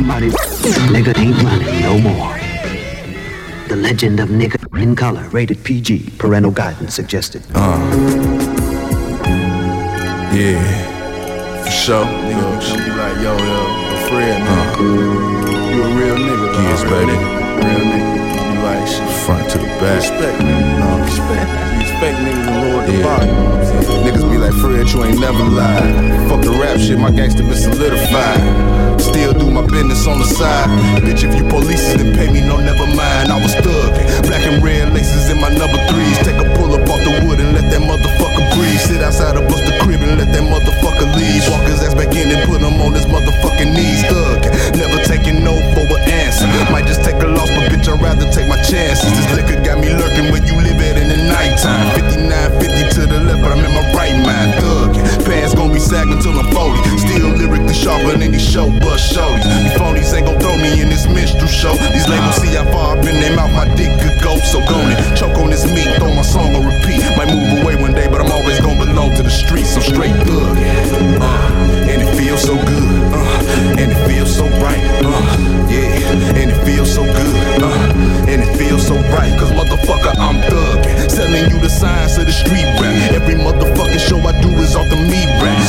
somebody. Nigga ain't running no more. The legend of nigga in color, rated PG, parental guidance suggested. Uh. Yeah. For sure. Nigga gonna be like, yo, yo, a friend, man. Uh. You a real nigga. Yes, baby. Real nigga. You like shit. Front to the back. Respect, man. No, respect. Respect niggas and lower the yeah. bar, you know what I'm saying? Niggas be like, Fred, you ain't never lied. Fuck the rap shit, my gangster been solidified. Still do my business on the side. Bitch, if you police then pay me, no, never mind. I was shorties. Phonies ain't gon' throw me in this minstrel show. These labels see how far I've been, they mouth my dick could go. So go it, choke on this meat, throw my song on repeat. Might move away one day, but I'm always gon' belong to the streets. I'm straight thug. Uh, and it feels so good. Uh, and it feels so right. Uh, yeah, and it feels so good. Uh, and it feels so right. Cause motherfucker, I'm thug. Selling you the science of the street rap. Every motherfucking show I do is off the me rap.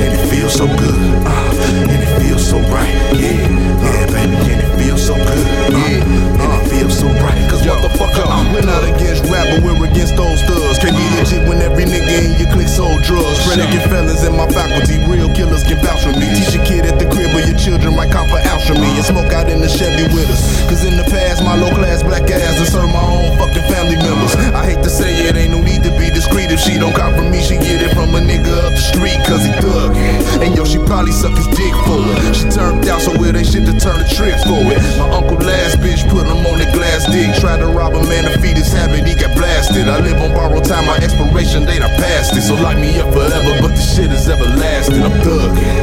And it feels so good, uh, and it feels so right, yeah, yeah, baby, and it feels so good, uh, and it feels so right. Cause motherfucker, we're not against rap, but we're against those thugs. Can't be legit when every nigga in your clique sold drugs. Predicate felons in my faculty, real killers can vouch for me. Teach a kid at the crib where your children might come for ounce from me and smoke out in the Chevy with us. Cause in the past, my low class black ass and serve my own fucking family members. Suck his dick for it. She turned out, so it ain't shit to turn the trick for it. My uncle last bitch put him on the glass dick. Tried to rob a man to feed his habit, he got blasted. I live on borrowed time, my expiration date, I passed it. So lock me up forever, but the shit is everlasting. I'm thug.